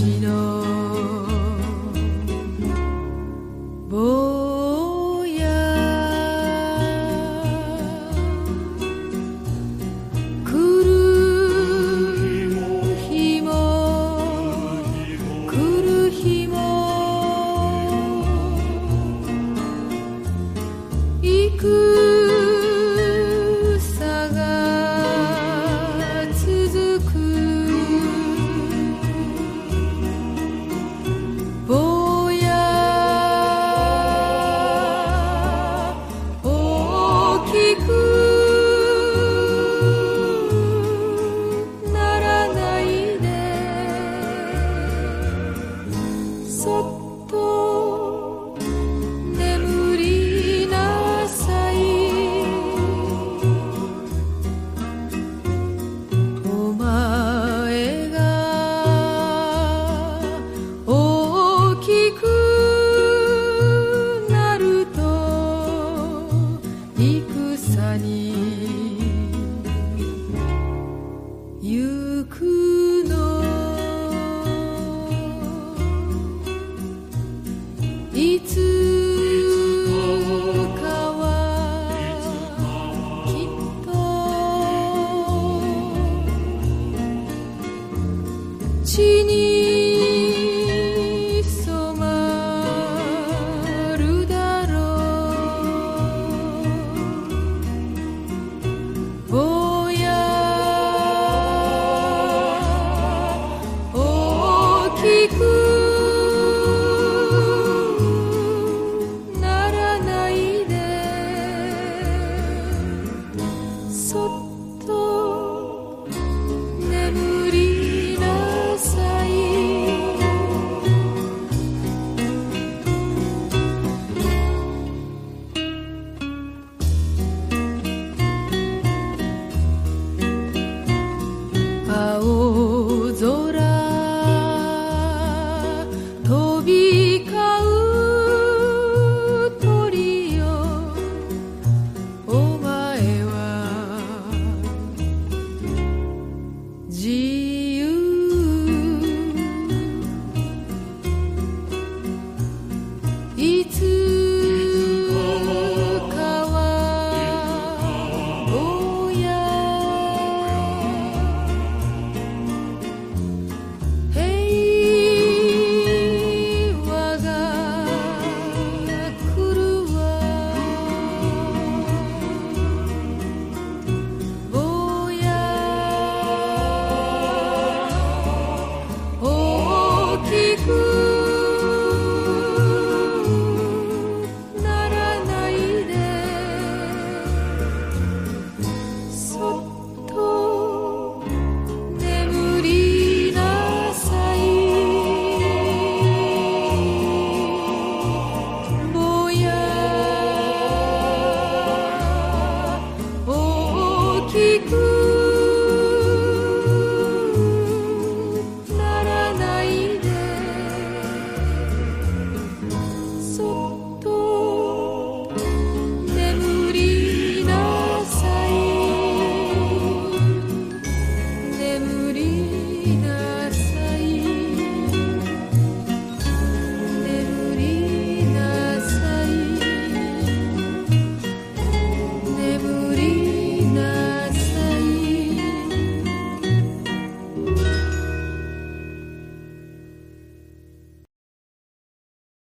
you ゆくの。いつかはきっと地に maksud de